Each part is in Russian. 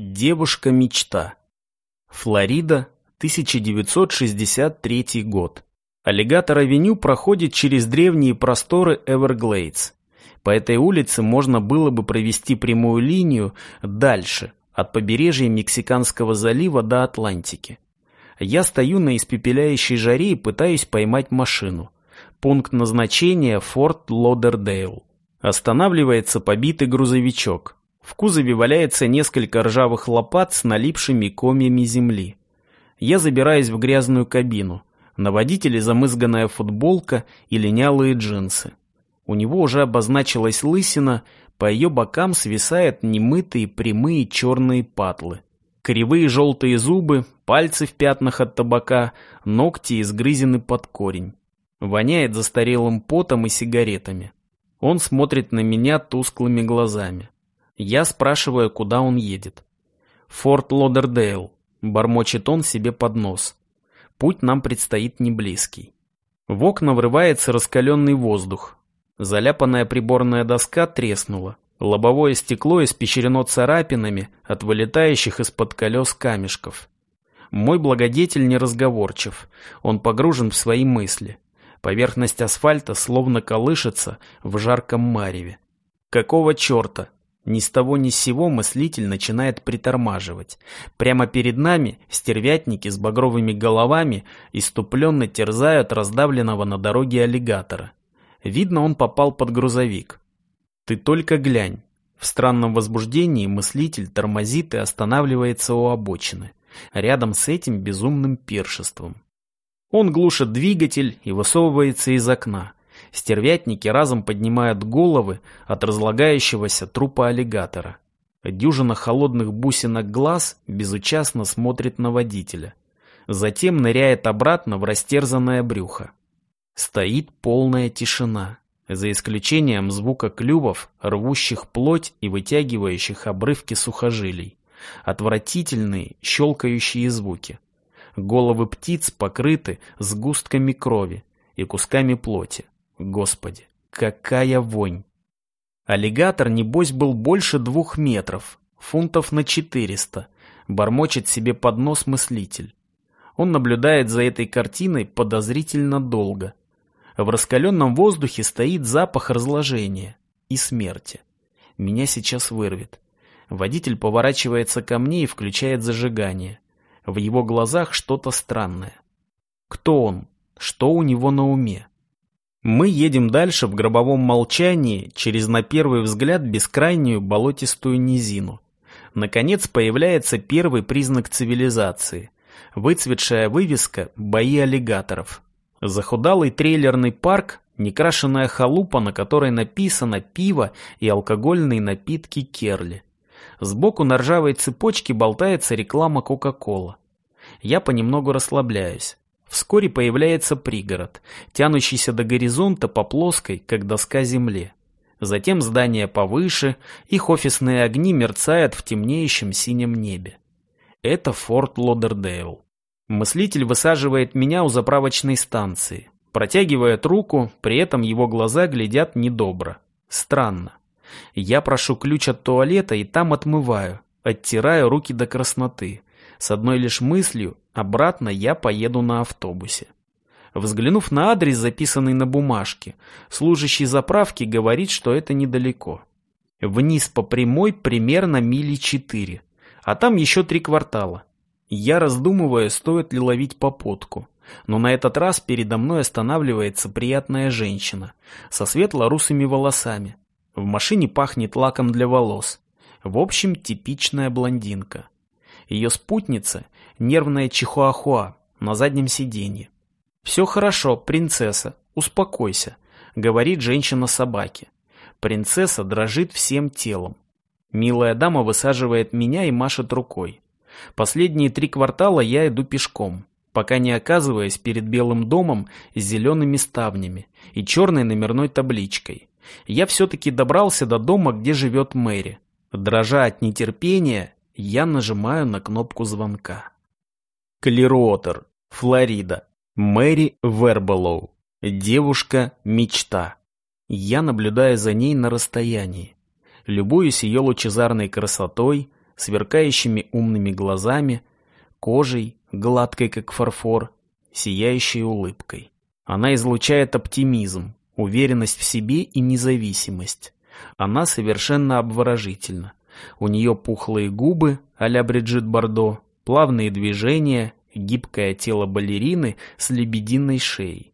Девушка-мечта. Флорида, 1963 год. Аллигатор-авеню проходит через древние просторы Эверглейдс. По этой улице можно было бы провести прямую линию дальше, от побережья Мексиканского залива до Атлантики. Я стою на испепеляющей жаре и пытаюсь поймать машину. Пункт назначения – Форт Лодердейл. Останавливается побитый грузовичок. В кузове валяется несколько ржавых лопат с налипшими комьями земли. Я забираюсь в грязную кабину. На водителе замызганная футболка и линялые джинсы. У него уже обозначилась лысина, по ее бокам свисают немытые прямые черные патлы. Кривые желтые зубы, пальцы в пятнах от табака, ногти изгрызены под корень. Воняет застарелым потом и сигаретами. Он смотрит на меня тусклыми глазами. Я спрашиваю, куда он едет. «Форт Лодердейл», — бормочет он себе под нос. Путь нам предстоит не близкий. В окна врывается раскаленный воздух. Заляпанная приборная доска треснула. Лобовое стекло испещрено царапинами от вылетающих из-под колес камешков. Мой благодетель неразговорчив. Он погружен в свои мысли. Поверхность асфальта словно колышется в жарком мареве. Какого черта? Ни с того ни с сего мыслитель начинает притормаживать. Прямо перед нами стервятники с багровыми головами иступленно терзают раздавленного на дороге аллигатора. Видно, он попал под грузовик. Ты только глянь. В странном возбуждении мыслитель тормозит и останавливается у обочины, рядом с этим безумным пиршеством. Он глушит двигатель и высовывается из окна. Стервятники разом поднимают головы от разлагающегося трупа аллигатора. Дюжина холодных бусинок глаз безучастно смотрит на водителя. Затем ныряет обратно в растерзанное брюхо. Стоит полная тишина, за исключением звука клювов, рвущих плоть и вытягивающих обрывки сухожилий. Отвратительные, щелкающие звуки. Головы птиц покрыты сгустками крови и кусками плоти. Господи, какая вонь! Аллигатор, небось, был больше двух метров, фунтов на четыреста, бормочет себе под нос мыслитель. Он наблюдает за этой картиной подозрительно долго. В раскаленном воздухе стоит запах разложения и смерти. Меня сейчас вырвет. Водитель поворачивается ко мне и включает зажигание. В его глазах что-то странное. Кто он? Что у него на уме? Мы едем дальше в гробовом молчании через на первый взгляд бескрайнюю болотистую низину. Наконец появляется первый признак цивилизации. Выцветшая вывеска «Бои аллигаторов». Захудалый трейлерный парк, некрашенная халупа, на которой написано «Пиво» и алкогольные напитки Керли. Сбоку на ржавой цепочке болтается реклама Кока-Кола. Я понемногу расслабляюсь. Вскоре появляется пригород, тянущийся до горизонта по плоской, как доска земле. Затем здания повыше, их офисные огни мерцают в темнеющем синем небе. Это форт Лодердейл. Мыслитель высаживает меня у заправочной станции. Протягивает руку, при этом его глаза глядят недобро. Странно. Я прошу ключ от туалета и там отмываю, оттираю руки до красноты. С одной лишь мыслью, обратно я поеду на автобусе. Взглянув на адрес, записанный на бумажке, служащий заправки говорит, что это недалеко. Вниз по прямой примерно мили четыре, а там еще три квартала. Я раздумываю, стоит ли ловить попутку. Но на этот раз передо мной останавливается приятная женщина со светло-русыми волосами. В машине пахнет лаком для волос. В общем, типичная блондинка. Ее спутница — нервная чихуахуа на заднем сиденье. «Все хорошо, принцесса, успокойся», — говорит женщина собаке. Принцесса дрожит всем телом. Милая дама высаживает меня и машет рукой. Последние три квартала я иду пешком, пока не оказываясь перед белым домом с зелеными ставнями и черной номерной табличкой. Я все-таки добрался до дома, где живет Мэри. Дрожа от нетерпения, я нажимаю на кнопку звонка. Клируотер, Флорида. Мэри Вербелоу. Девушка-мечта. Я наблюдаю за ней на расстоянии. Любуюсь ее лучезарной красотой, сверкающими умными глазами, кожей, гладкой как фарфор, сияющей улыбкой. Она излучает оптимизм, уверенность в себе и независимость. Она совершенно обворожительна. У нее пухлые губы а-ля Бриджит Бардо, плавные движения, гибкое тело балерины с лебединой шеей.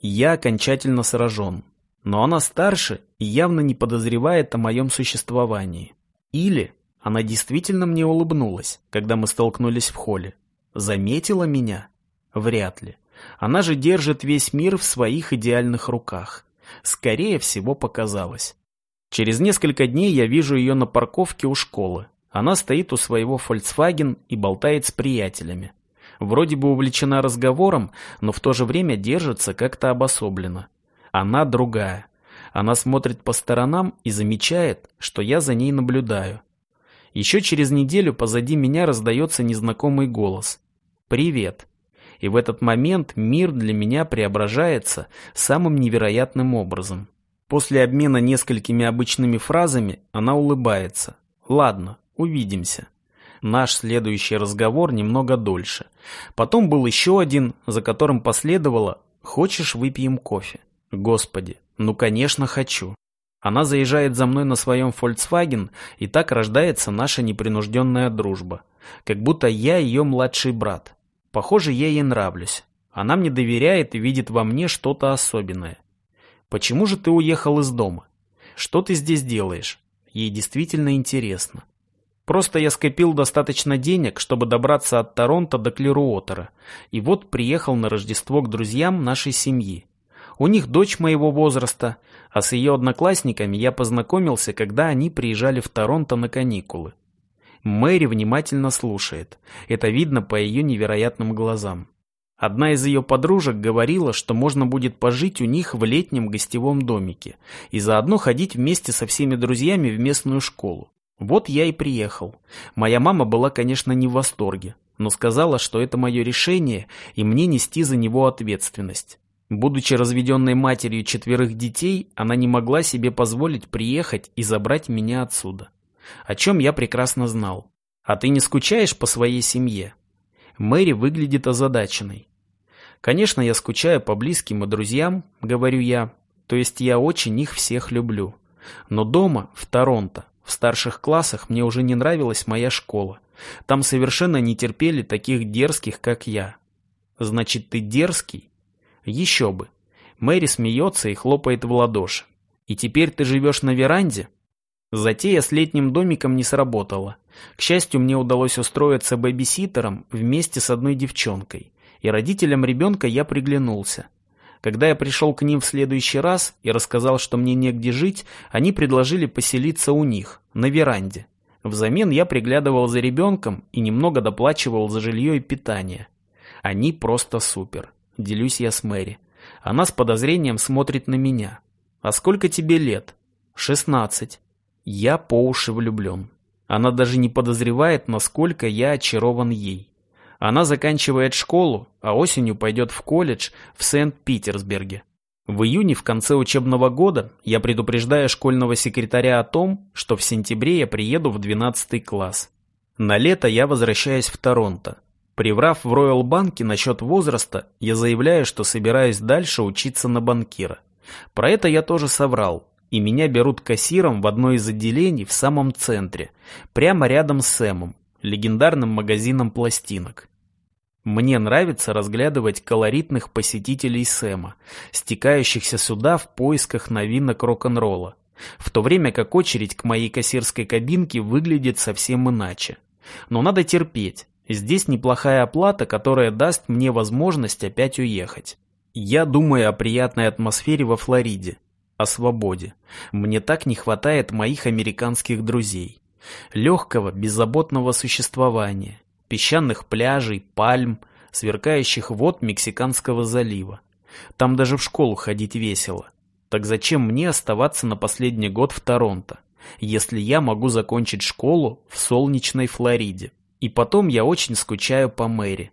Я окончательно сражен. Но она старше и явно не подозревает о моем существовании. Или она действительно мне улыбнулась, когда мы столкнулись в холле. Заметила меня? Вряд ли. Она же держит весь мир в своих идеальных руках. Скорее всего, показалось. Через несколько дней я вижу ее на парковке у школы. Она стоит у своего Volkswagen и болтает с приятелями. Вроде бы увлечена разговором, но в то же время держится как-то обособленно. Она другая. Она смотрит по сторонам и замечает, что я за ней наблюдаю. Еще через неделю позади меня раздается незнакомый голос. «Привет». И в этот момент мир для меня преображается самым невероятным образом. После обмена несколькими обычными фразами она улыбается. «Ладно, увидимся». Наш следующий разговор немного дольше. Потом был еще один, за которым последовало «Хочешь, выпьем кофе?» Господи, ну конечно хочу. Она заезжает за мной на своем Volkswagen, и так рождается наша непринужденная дружба. Как будто я ее младший брат. Похоже, я ей нравлюсь. Она мне доверяет и видит во мне что-то особенное. Почему же ты уехал из дома? Что ты здесь делаешь? Ей действительно интересно. Просто я скопил достаточно денег, чтобы добраться от Торонто до Клируотера, и вот приехал на Рождество к друзьям нашей семьи. У них дочь моего возраста, а с ее одноклассниками я познакомился, когда они приезжали в Торонто на каникулы. Мэри внимательно слушает. Это видно по ее невероятным глазам. Одна из ее подружек говорила, что можно будет пожить у них в летнем гостевом домике и заодно ходить вместе со всеми друзьями в местную школу. Вот я и приехал. Моя мама была, конечно, не в восторге, но сказала, что это мое решение и мне нести за него ответственность. Будучи разведенной матерью четверых детей, она не могла себе позволить приехать и забрать меня отсюда. О чем я прекрасно знал. А ты не скучаешь по своей семье? Мэри выглядит озадаченной. Конечно, я скучаю по близким и друзьям, говорю я. То есть я очень их всех люблю. Но дома, в Торонто, в старших классах мне уже не нравилась моя школа. Там совершенно не терпели таких дерзких, как я. Значит, ты дерзкий? Еще бы. Мэри смеется и хлопает в ладоши. И теперь ты живешь на веранде? Затея с летним домиком не сработала. К счастью, мне удалось устроиться бэбиситером вместе с одной девчонкой. И родителям ребенка я приглянулся. Когда я пришел к ним в следующий раз и рассказал, что мне негде жить, они предложили поселиться у них, на веранде. Взамен я приглядывал за ребенком и немного доплачивал за жилье и питание. Они просто супер. Делюсь я с Мэри. Она с подозрением смотрит на меня. «А сколько тебе лет?» «Шестнадцать». Я по уши влюблен. Она даже не подозревает, насколько я очарован ей. Она заканчивает школу, а осенью пойдет в колледж в Сент-Питерсберге. В июне в конце учебного года я предупреждаю школьного секретаря о том, что в сентябре я приеду в 12 класс. На лето я возвращаюсь в Торонто. Приврав в Роyal банке насчет возраста, я заявляю, что собираюсь дальше учиться на банкира. Про это я тоже соврал, и меня берут кассиром в одно из отделений в самом центре, прямо рядом с Сэмом, легендарным магазином пластинок. Мне нравится разглядывать колоритных посетителей Сэма, стекающихся сюда в поисках новинок рок-н-ролла, в то время как очередь к моей кассирской кабинке выглядит совсем иначе. Но надо терпеть, Здесь неплохая оплата, которая даст мне возможность опять уехать. Я думаю о приятной атмосфере во Флориде, о свободе. Мне так не хватает моих американских друзей. Легкого, беззаботного существования, песчаных пляжей, пальм, сверкающих вод Мексиканского залива. Там даже в школу ходить весело. Так зачем мне оставаться на последний год в Торонто, если я могу закончить школу в солнечной Флориде? И потом я очень скучаю по Мэри.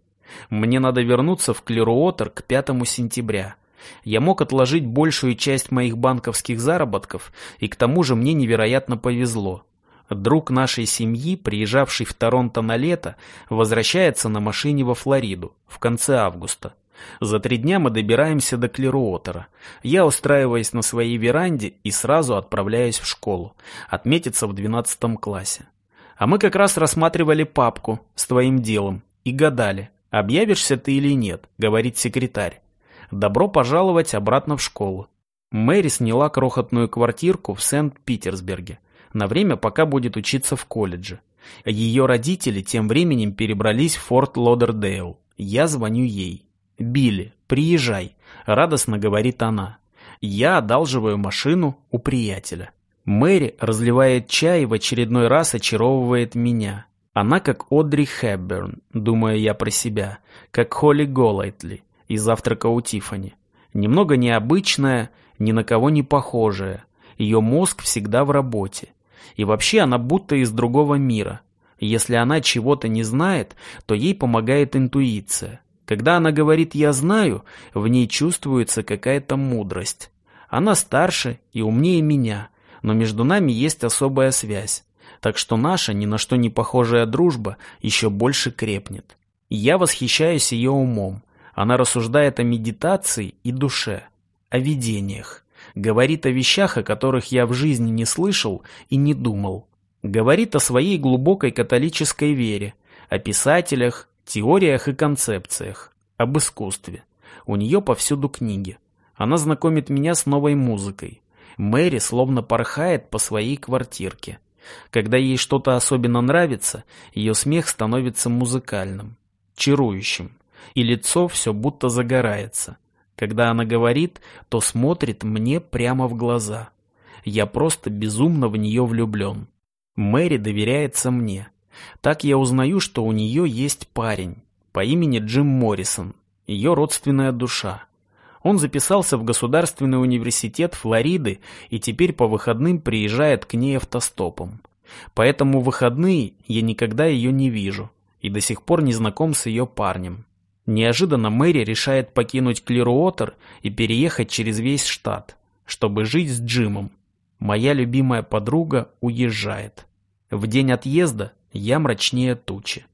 Мне надо вернуться в Клируотер к 5 сентября. Я мог отложить большую часть моих банковских заработков, и к тому же мне невероятно повезло. Друг нашей семьи, приезжавший в Торонто на лето, возвращается на машине во Флориду в конце августа. За три дня мы добираемся до Клируотера. Я устраиваюсь на своей веранде и сразу отправляюсь в школу, отметиться в двенадцатом классе. А мы как раз рассматривали папку с твоим делом и гадали, объявишься ты или нет, говорит секретарь. Добро пожаловать обратно в школу. Мэри сняла крохотную квартирку в Сент-Питерсберге на время, пока будет учиться в колледже. Ее родители тем временем перебрались в Форт Лодердейл. Я звоню ей. «Билли, приезжай», — радостно говорит она. Я одалживаю машину у приятеля. Мэри разливает чай и в очередной раз очаровывает меня. Она как Одри Хэбберн, думаю я про себя, как Холли Голайтли из «Завтрака у Тиффани». Немного необычная, ни на кого не похожая. Ее мозг всегда в работе. И вообще она будто из другого мира. Если она чего-то не знает, то ей помогает интуиция. Когда она говорит «я знаю», в ней чувствуется какая-то мудрость. Она старше и умнее меня, но между нами есть особая связь. Так что наша ни на что не похожая дружба еще больше крепнет. Я восхищаюсь ее умом. Она рассуждает о медитации и душе, о видениях. Говорит о вещах, о которых я в жизни не слышал и не думал. Говорит о своей глубокой католической вере, о писателях, теориях и концепциях, об искусстве. У нее повсюду книги. Она знакомит меня с новой музыкой. Мэри словно порхает по своей квартирке. Когда ей что-то особенно нравится, ее смех становится музыкальным, чарующим, и лицо все будто загорается. Когда она говорит, то смотрит мне прямо в глаза. Я просто безумно в нее влюблен. Мэри доверяется мне. Так я узнаю, что у нее есть парень по имени Джим Моррисон, ее родственная душа. Он записался в Государственный университет Флориды и теперь по выходным приезжает к ней автостопом. Поэтому в выходные я никогда ее не вижу и до сих пор не знаком с ее парнем. Неожиданно Мэри решает покинуть Клируотер и переехать через весь штат, чтобы жить с Джимом. Моя любимая подруга уезжает. В день отъезда я мрачнее тучи.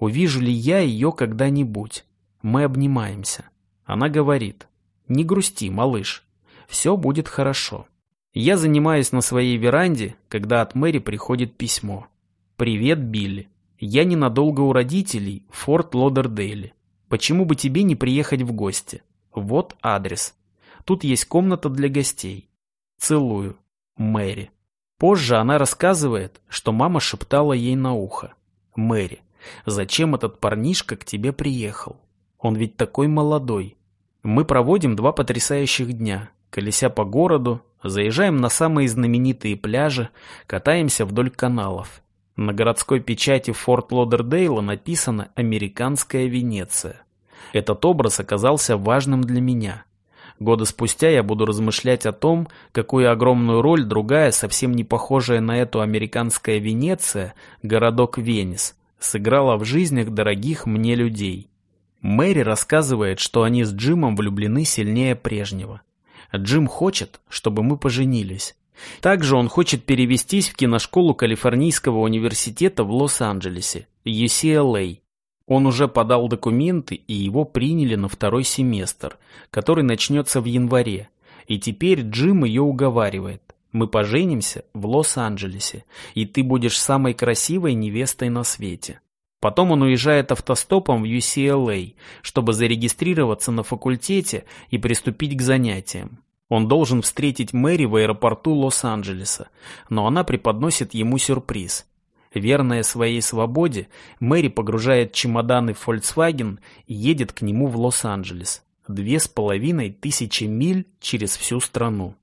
Увижу ли я ее когда-нибудь? Мы обнимаемся. Она говорит, не грусти, малыш, все будет хорошо. Я занимаюсь на своей веранде, когда от Мэри приходит письмо. «Привет, Билли. Я ненадолго у родителей в Форт Лодердейле. Почему бы тебе не приехать в гости? Вот адрес. Тут есть комната для гостей. Целую. Мэри». Позже она рассказывает, что мама шептала ей на ухо. «Мэри, зачем этот парнишка к тебе приехал? Он ведь такой молодой». Мы проводим два потрясающих дня, колеся по городу, заезжаем на самые знаменитые пляжи, катаемся вдоль каналов. На городской печати Форт Лодердейла написано «Американская Венеция». Этот образ оказался важным для меня. Годы спустя я буду размышлять о том, какую огромную роль другая, совсем не похожая на эту американская Венеция, городок Венес, сыграла в жизнях дорогих мне людей. Мэри рассказывает, что они с Джимом влюблены сильнее прежнего. Джим хочет, чтобы мы поженились. Также он хочет перевестись в киношколу Калифорнийского университета в Лос-Анджелесе, UCLA. Он уже подал документы, и его приняли на второй семестр, который начнется в январе. И теперь Джим ее уговаривает. Мы поженимся в Лос-Анджелесе, и ты будешь самой красивой невестой на свете. Потом он уезжает автостопом в UCLA, чтобы зарегистрироваться на факультете и приступить к занятиям. Он должен встретить Мэри в аэропорту Лос-Анджелеса, но она преподносит ему сюрприз. Верная своей свободе, Мэри погружает чемоданы в Volkswagen и едет к нему в Лос-Анджелес. Две с половиной тысячи миль через всю страну.